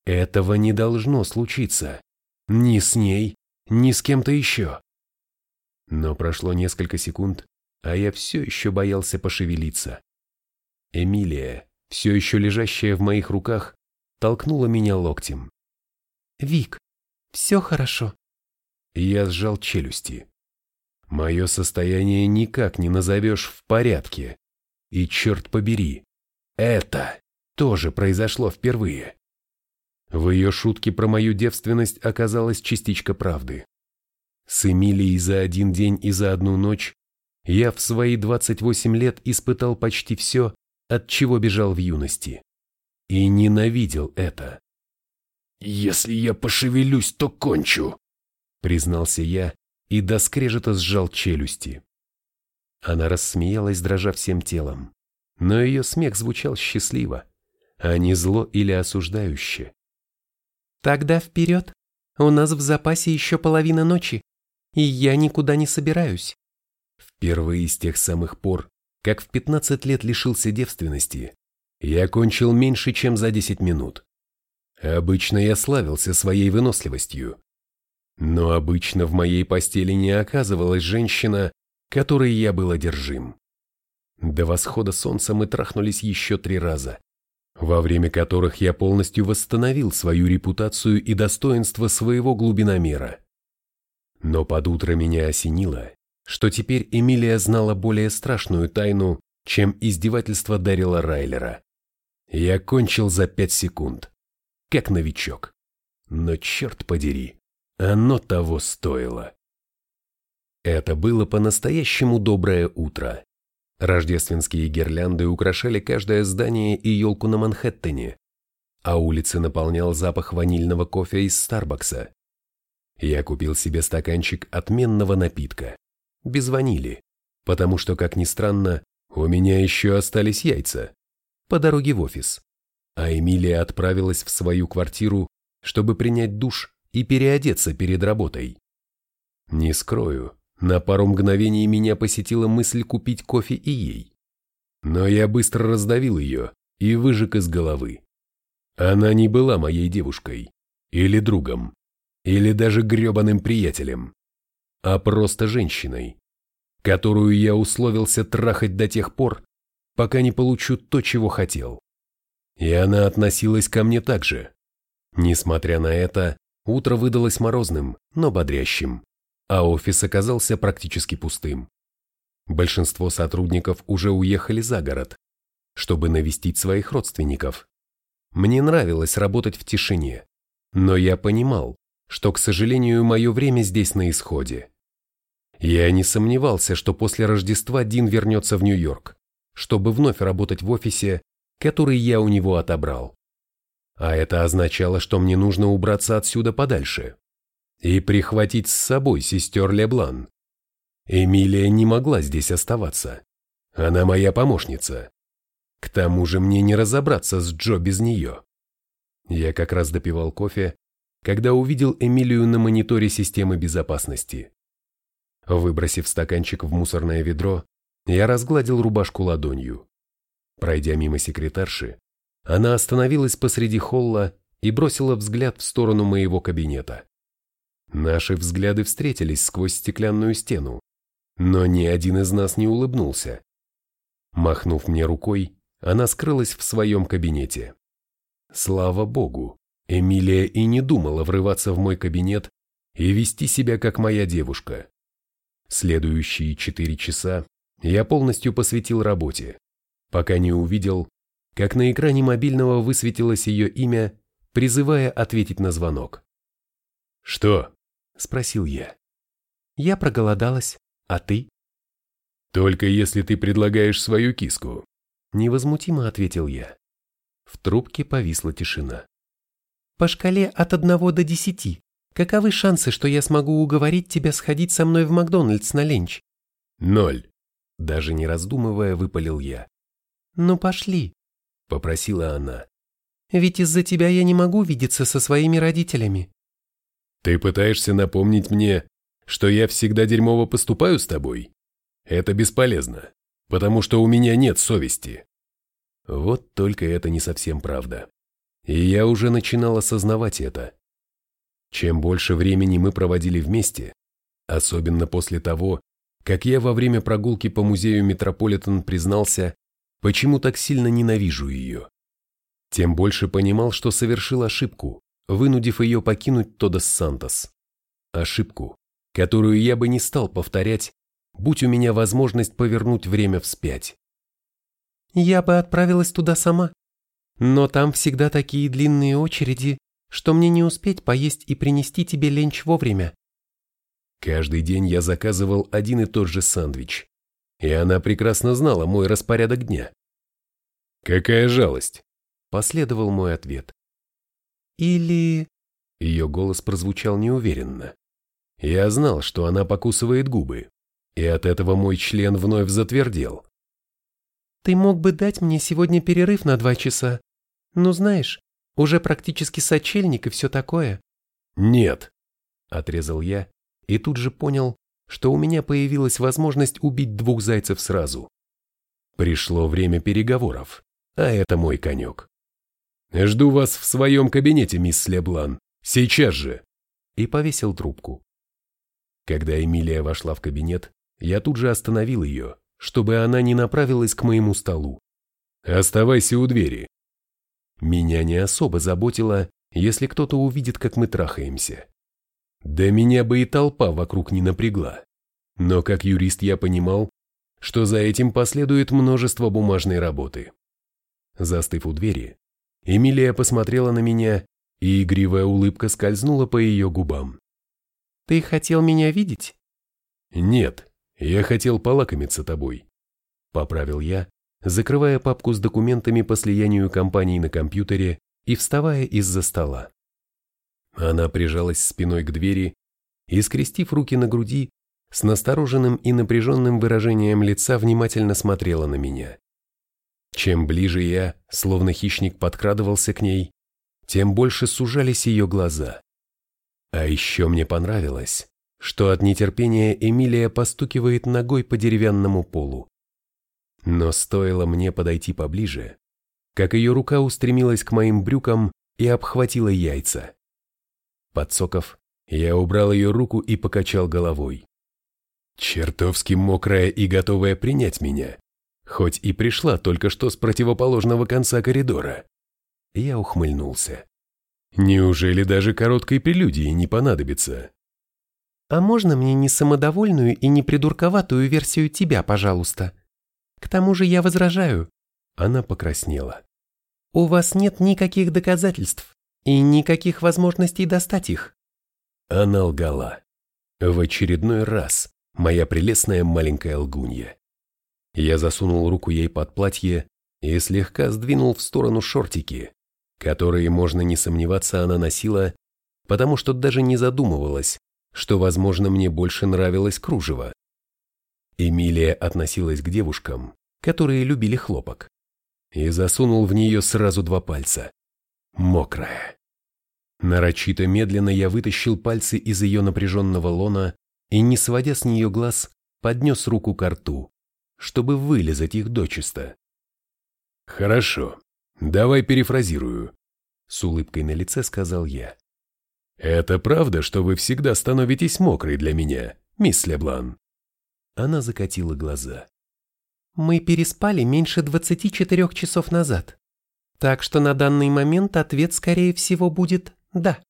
Этого не должно случиться. Ни с ней, ни с кем-то еще. Но прошло несколько секунд, а я все еще боялся пошевелиться. Эмилия, все еще лежащая в моих руках, толкнула меня локтем. «Вик, все хорошо?» Я сжал челюсти. Мое состояние никак не назовешь в порядке. И черт побери, это тоже произошло впервые. В ее шутке про мою девственность оказалась частичка правды. С Эмилией за один день и за одну ночь я в свои 28 лет испытал почти все, от чего бежал в юности. И ненавидел это. «Если я пошевелюсь, то кончу», — признался я и до скрежета сжал челюсти. Она рассмеялась, дрожа всем телом, но ее смех звучал счастливо, а не зло или осуждающе. «Тогда вперед! У нас в запасе еще половина ночи, и я никуда не собираюсь». Впервые с тех самых пор, как в 15 лет лишился девственности, я кончил меньше, чем за 10 минут. Обычно я славился своей выносливостью, но обычно в моей постели не оказывалась женщина, которой я был одержим. До восхода солнца мы трахнулись еще три раза, во время которых я полностью восстановил свою репутацию и достоинство своего глубиномера. Но под утро меня осенило, что теперь Эмилия знала более страшную тайну, чем издевательство Дарила Райлера. Я кончил за пять секунд, как новичок. Но черт подери, оно того стоило. Это было по-настоящему доброе утро. Рождественские гирлянды украшали каждое здание и елку на Манхэттене, а улицы наполнял запах ванильного кофе из Старбакса. Я купил себе стаканчик отменного напитка, без ванили, потому что, как ни странно, у меня еще остались яйца, по дороге в офис, а Эмилия отправилась в свою квартиру, чтобы принять душ и переодеться перед работой. Не скрою, на пару мгновений меня посетила мысль купить кофе и ей. Но я быстро раздавил ее и выжег из головы. Она не была моей девушкой, или другом, или даже гребаным приятелем, а просто женщиной, которую я условился трахать до тех пор, пока не получу то, чего хотел. И она относилась ко мне так же. Несмотря на это, Утро выдалось морозным, но бодрящим, а офис оказался практически пустым. Большинство сотрудников уже уехали за город, чтобы навестить своих родственников. Мне нравилось работать в тишине, но я понимал, что, к сожалению, мое время здесь на исходе. Я не сомневался, что после Рождества Дин вернется в Нью-Йорк, чтобы вновь работать в офисе, который я у него отобрал. А это означало, что мне нужно убраться отсюда подальше и прихватить с собой сестер Леблан. Эмилия не могла здесь оставаться. Она моя помощница. К тому же мне не разобраться с Джо без нее. Я как раз допивал кофе, когда увидел Эмилию на мониторе системы безопасности. Выбросив стаканчик в мусорное ведро, я разгладил рубашку ладонью. Пройдя мимо секретарши, она остановилась посреди холла и бросила взгляд в сторону моего кабинета. Наши взгляды встретились сквозь стеклянную стену, но ни один из нас не улыбнулся. Махнув мне рукой, она скрылась в своем кабинете. Слава богу, Эмилия и не думала врываться в мой кабинет и вести себя как моя девушка. Следующие четыре часа я полностью посвятил работе, пока не увидел, как на экране мобильного высветилось ее имя, призывая ответить на звонок. «Что?» – спросил я. «Я проголодалась, а ты?» «Только если ты предлагаешь свою киску», – невозмутимо ответил я. В трубке повисла тишина. «По шкале от одного до десяти, каковы шансы, что я смогу уговорить тебя сходить со мной в Макдональдс на ленч?» «Ноль», – даже не раздумывая, выпалил я. «Ну пошли», – попросила она. «Ведь из-за тебя я не могу видеться со своими родителями». «Ты пытаешься напомнить мне, что я всегда дерьмово поступаю с тобой? Это бесполезно, потому что у меня нет совести». Вот только это не совсем правда. И я уже начинал осознавать это. Чем больше времени мы проводили вместе, особенно после того, как я во время прогулки по музею Метрополитен признался, почему так сильно ненавижу ее, тем больше понимал, что совершил ошибку, вынудив ее покинуть Тодос Сантос. Ошибку, которую я бы не стал повторять, будь у меня возможность повернуть время вспять. Я бы отправилась туда сама, но там всегда такие длинные очереди, что мне не успеть поесть и принести тебе ленч вовремя. Каждый день я заказывал один и тот же сэндвич, и она прекрасно знала мой распорядок дня. «Какая жалость!» – последовал мой ответ. Или... Ее голос прозвучал неуверенно. Я знал, что она покусывает губы, и от этого мой член вновь затвердел. Ты мог бы дать мне сегодня перерыв на два часа. Ну, знаешь, уже практически сочельник и все такое. Нет, отрезал я и тут же понял, что у меня появилась возможность убить двух зайцев сразу. Пришло время переговоров, а это мой конек. «Жду вас в своем кабинете, мисс Леблан. Сейчас же!» И повесил трубку. Когда Эмилия вошла в кабинет, я тут же остановил ее, чтобы она не направилась к моему столу. «Оставайся у двери». Меня не особо заботило, если кто-то увидит, как мы трахаемся. Да меня бы и толпа вокруг не напрягла. Но как юрист я понимал, что за этим последует множество бумажной работы. Застыв у двери, Эмилия посмотрела на меня, и игривая улыбка скользнула по ее губам. «Ты хотел меня видеть?» «Нет, я хотел полакомиться тобой», — поправил я, закрывая папку с документами по слиянию компаний на компьютере и вставая из-за стола. Она прижалась спиной к двери и, скрестив руки на груди, с настороженным и напряженным выражением лица внимательно смотрела на меня. Чем ближе я, словно хищник, подкрадывался к ней, тем больше сужались ее глаза. А еще мне понравилось, что от нетерпения Эмилия постукивает ногой по деревянному полу. Но стоило мне подойти поближе, как ее рука устремилась к моим брюкам и обхватила яйца. Подсоков, я убрал ее руку и покачал головой. Чертовски мокрая и готовая принять меня хоть и пришла только что с противоположного конца коридора. Я ухмыльнулся. Неужели даже короткой прелюдии не понадобится? «А можно мне не самодовольную и не придурковатую версию тебя, пожалуйста? К тому же я возражаю». Она покраснела. «У вас нет никаких доказательств и никаких возможностей достать их». Она лгала. В очередной раз моя прелестная маленькая лгунья. Я засунул руку ей под платье и слегка сдвинул в сторону шортики, которые, можно не сомневаться, она носила, потому что даже не задумывалась, что, возможно, мне больше нравилось кружево. Эмилия относилась к девушкам, которые любили хлопок, и засунул в нее сразу два пальца. Мокрая. Нарочито медленно я вытащил пальцы из ее напряженного лона и, не сводя с нее глаз, поднес руку к рту, чтобы вылезать их дочисто. «Хорошо, давай перефразирую», — с улыбкой на лице сказал я. «Это правда, что вы всегда становитесь мокрой для меня, мисс Леблан?» Она закатила глаза. «Мы переспали меньше 24 часов назад, так что на данный момент ответ, скорее всего, будет «да».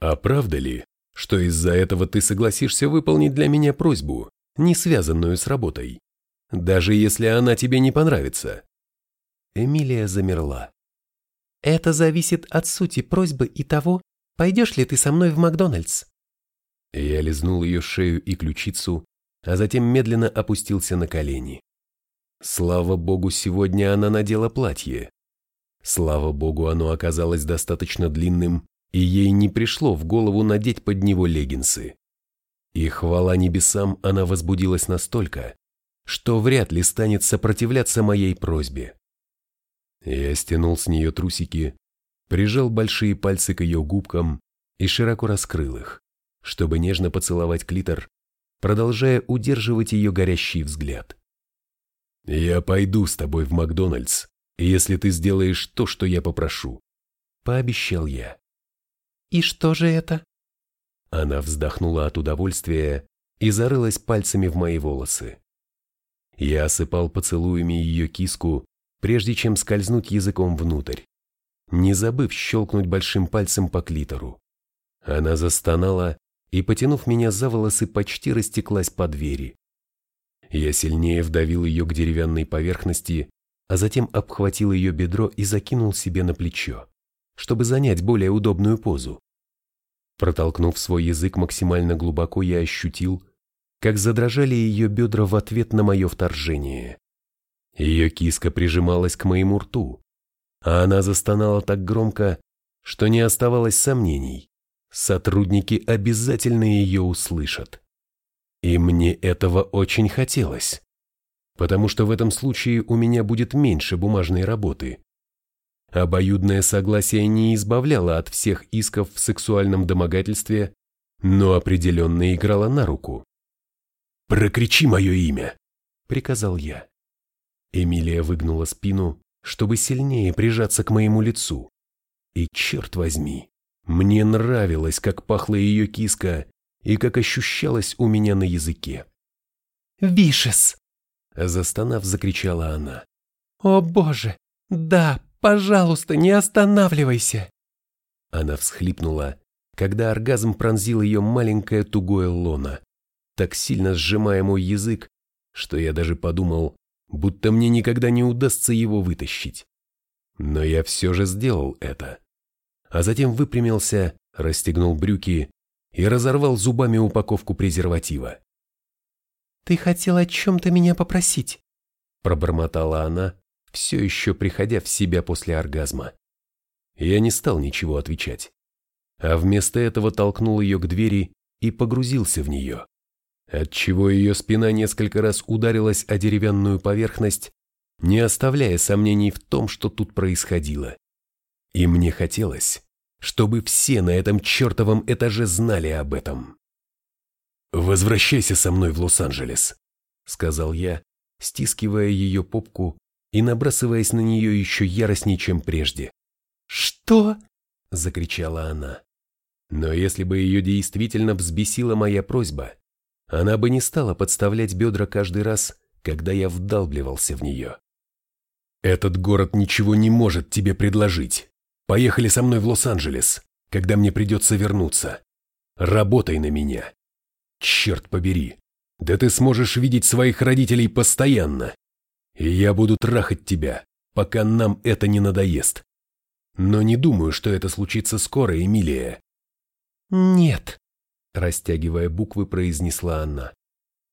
«А правда ли, что из-за этого ты согласишься выполнить для меня просьбу, не связанную с работой, даже если она тебе не понравится?» Эмилия замерла. «Это зависит от сути просьбы и того, пойдешь ли ты со мной в Макдональдс?» Я лизнул ее шею и ключицу, а затем медленно опустился на колени. Слава богу, сегодня она надела платье. Слава богу, оно оказалось достаточно длинным, и ей не пришло в голову надеть под него леггинсы. И хвала небесам, она возбудилась настолько, что вряд ли станет сопротивляться моей просьбе. Я стянул с нее трусики, прижал большие пальцы к ее губкам и широко раскрыл их, чтобы нежно поцеловать клитор, продолжая удерживать ее горящий взгляд. «Я пойду с тобой в Макдональдс, если ты сделаешь то, что я попрошу», — пообещал я. «И что же это?» Она вздохнула от удовольствия и зарылась пальцами в мои волосы. Я осыпал поцелуями ее киску, прежде чем скользнуть языком внутрь, не забыв щелкнуть большим пальцем по клитору. Она застонала и, потянув меня за волосы, почти растеклась по двери. Я сильнее вдавил ее к деревянной поверхности, а затем обхватил ее бедро и закинул себе на плечо, чтобы занять более удобную позу. Протолкнув свой язык максимально глубоко, я ощутил, как задрожали ее бедра в ответ на мое вторжение. Ее киска прижималась к моему рту, а она застонала так громко, что не оставалось сомнений. Сотрудники обязательно ее услышат. И мне этого очень хотелось, потому что в этом случае у меня будет меньше бумажной работы. Обоюдное согласие не избавляло от всех исков в сексуальном домогательстве, но определенно играло на руку. «Прокричи мое имя!» — приказал я. Эмилия выгнула спину, чтобы сильнее прижаться к моему лицу. И черт возьми, мне нравилось, как пахла ее киска и как ощущалась у меня на языке. «Вишес!» — застонав, закричала она. «О боже! Да, пожалуйста, не останавливайся!» Она всхлипнула, когда оргазм пронзил ее маленькое тугое лоно, так сильно сжимая мой язык, что я даже подумал, будто мне никогда не удастся его вытащить. Но я все же сделал это. А затем выпрямился, расстегнул брюки и разорвал зубами упаковку презерватива. «Ты хотел о чем-то меня попросить?» Пробормотала она, все еще приходя в себя после оргазма. Я не стал ничего отвечать, а вместо этого толкнул ее к двери и погрузился в нее отчего ее спина несколько раз ударилась о деревянную поверхность, не оставляя сомнений в том, что тут происходило. И мне хотелось, чтобы все на этом чертовом этаже знали об этом. «Возвращайся со мной в Лос-Анджелес», — сказал я, стискивая ее попку и набрасываясь на нее еще яростнее, чем прежде. «Что?» — закричала она. Но если бы ее действительно взбесила моя просьба, она бы не стала подставлять бедра каждый раз, когда я вдалбливался в нее. «Этот город ничего не может тебе предложить. Поехали со мной в Лос-Анджелес, когда мне придется вернуться. Работай на меня. Черт побери, да ты сможешь видеть своих родителей постоянно. И я буду трахать тебя, пока нам это не надоест. Но не думаю, что это случится скоро, Эмилия». «Нет», Растягивая буквы, произнесла она.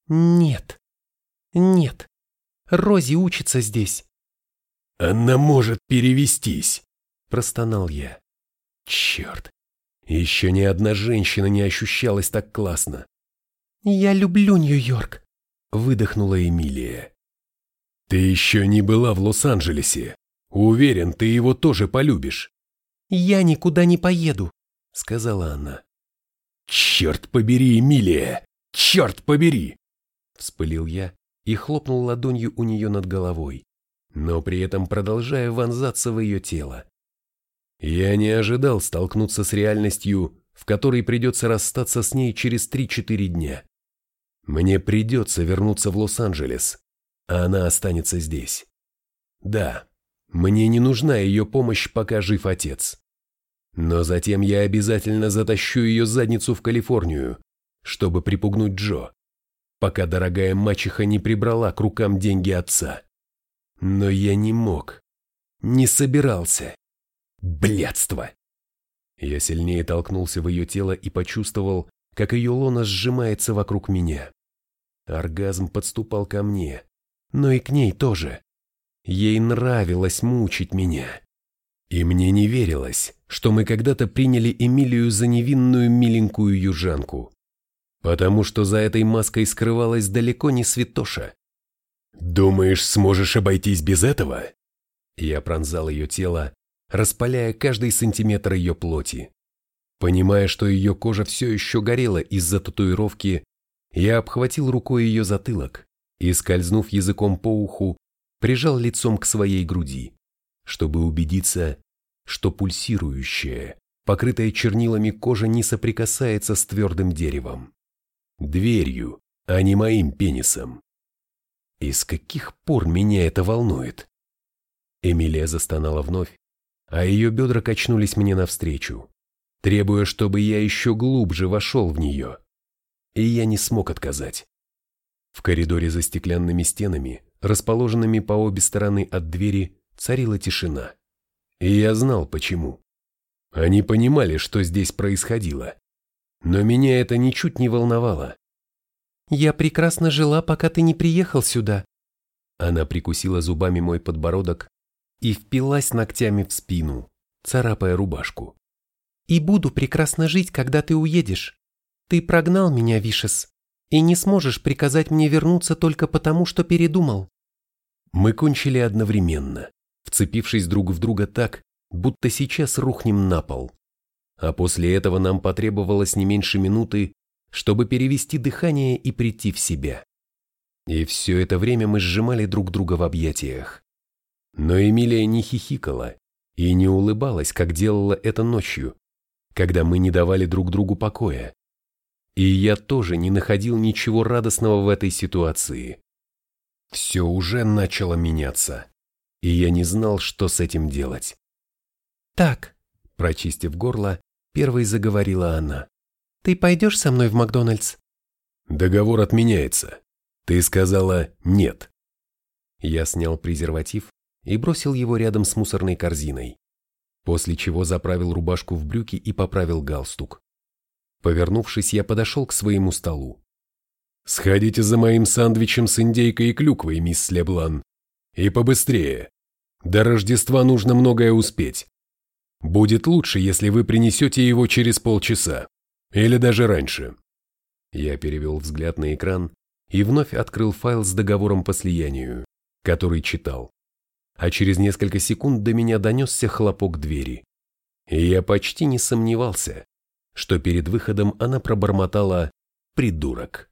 «Нет, нет, Рози учится здесь». «Она может перевестись», простонал я. Черт, еще ни одна женщина не ощущалась так классно. «Я люблю Нью-Йорк», — выдохнула Эмилия. «Ты еще не была в Лос-Анджелесе. Уверен, ты его тоже полюбишь». «Я никуда не поеду», — сказала она. «Черт побери, Эмилия! Черт побери!» Вспылил я и хлопнул ладонью у нее над головой, но при этом продолжая вонзаться в ее тело. Я не ожидал столкнуться с реальностью, в которой придется расстаться с ней через 3-4 дня. Мне придется вернуться в Лос-Анджелес, а она останется здесь. Да, мне не нужна ее помощь, пока жив отец. Но затем я обязательно затащу ее задницу в Калифорнию, чтобы припугнуть Джо, пока дорогая мачеха не прибрала к рукам деньги отца. Но я не мог, не собирался. Блядство! Я сильнее толкнулся в ее тело и почувствовал, как ее лона сжимается вокруг меня. Оргазм подступал ко мне, но и к ней тоже. Ей нравилось мучить меня. И мне не верилось, что мы когда-то приняли Эмилию за невинную миленькую южанку. Потому что за этой маской скрывалась далеко не святоша. «Думаешь, сможешь обойтись без этого?» Я пронзал ее тело, распаляя каждый сантиметр ее плоти. Понимая, что ее кожа все еще горела из-за татуировки, я обхватил рукой ее затылок и, скользнув языком по уху, прижал лицом к своей груди, чтобы убедиться, что пульсирующая, покрытая чернилами кожа не соприкасается с твердым деревом. Дверью, а не моим пенисом. И с каких пор меня это волнует? Эмилия застонала вновь, а ее бедра качнулись мне навстречу, требуя, чтобы я еще глубже вошел в нее. И я не смог отказать. В коридоре за стеклянными стенами, расположенными по обе стороны от двери, царила тишина. И я знал, почему. Они понимали, что здесь происходило. Но меня это ничуть не волновало. «Я прекрасно жила, пока ты не приехал сюда». Она прикусила зубами мой подбородок и впилась ногтями в спину, царапая рубашку. «И буду прекрасно жить, когда ты уедешь. Ты прогнал меня, Вишес, и не сможешь приказать мне вернуться только потому, что передумал». Мы кончили одновременно, вцепившись друг в друга так, будто сейчас рухнем на пол. А после этого нам потребовалось не меньше минуты, чтобы перевести дыхание и прийти в себя. И все это время мы сжимали друг друга в объятиях. Но Эмилия не хихикала и не улыбалась, как делала это ночью, когда мы не давали друг другу покоя. И я тоже не находил ничего радостного в этой ситуации. Все уже начало меняться, и я не знал, что с этим делать. «Так», – прочистив горло, первой заговорила она. «Ты пойдешь со мной в Макдональдс?» «Договор отменяется. Ты сказала «нет». Я снял презерватив и бросил его рядом с мусорной корзиной, после чего заправил рубашку в брюки и поправил галстук. Повернувшись, я подошел к своему столу. «Сходите за моим сандвичем с индейкой и клюквой, мисс Леблан. И побыстрее. До Рождества нужно многое успеть. Будет лучше, если вы принесете его через полчаса. Или даже раньше». Я перевел взгляд на экран и вновь открыл файл с договором по слиянию, который читал а через несколько секунд до меня донесся хлопок двери. И я почти не сомневался, что перед выходом она пробормотала «придурок».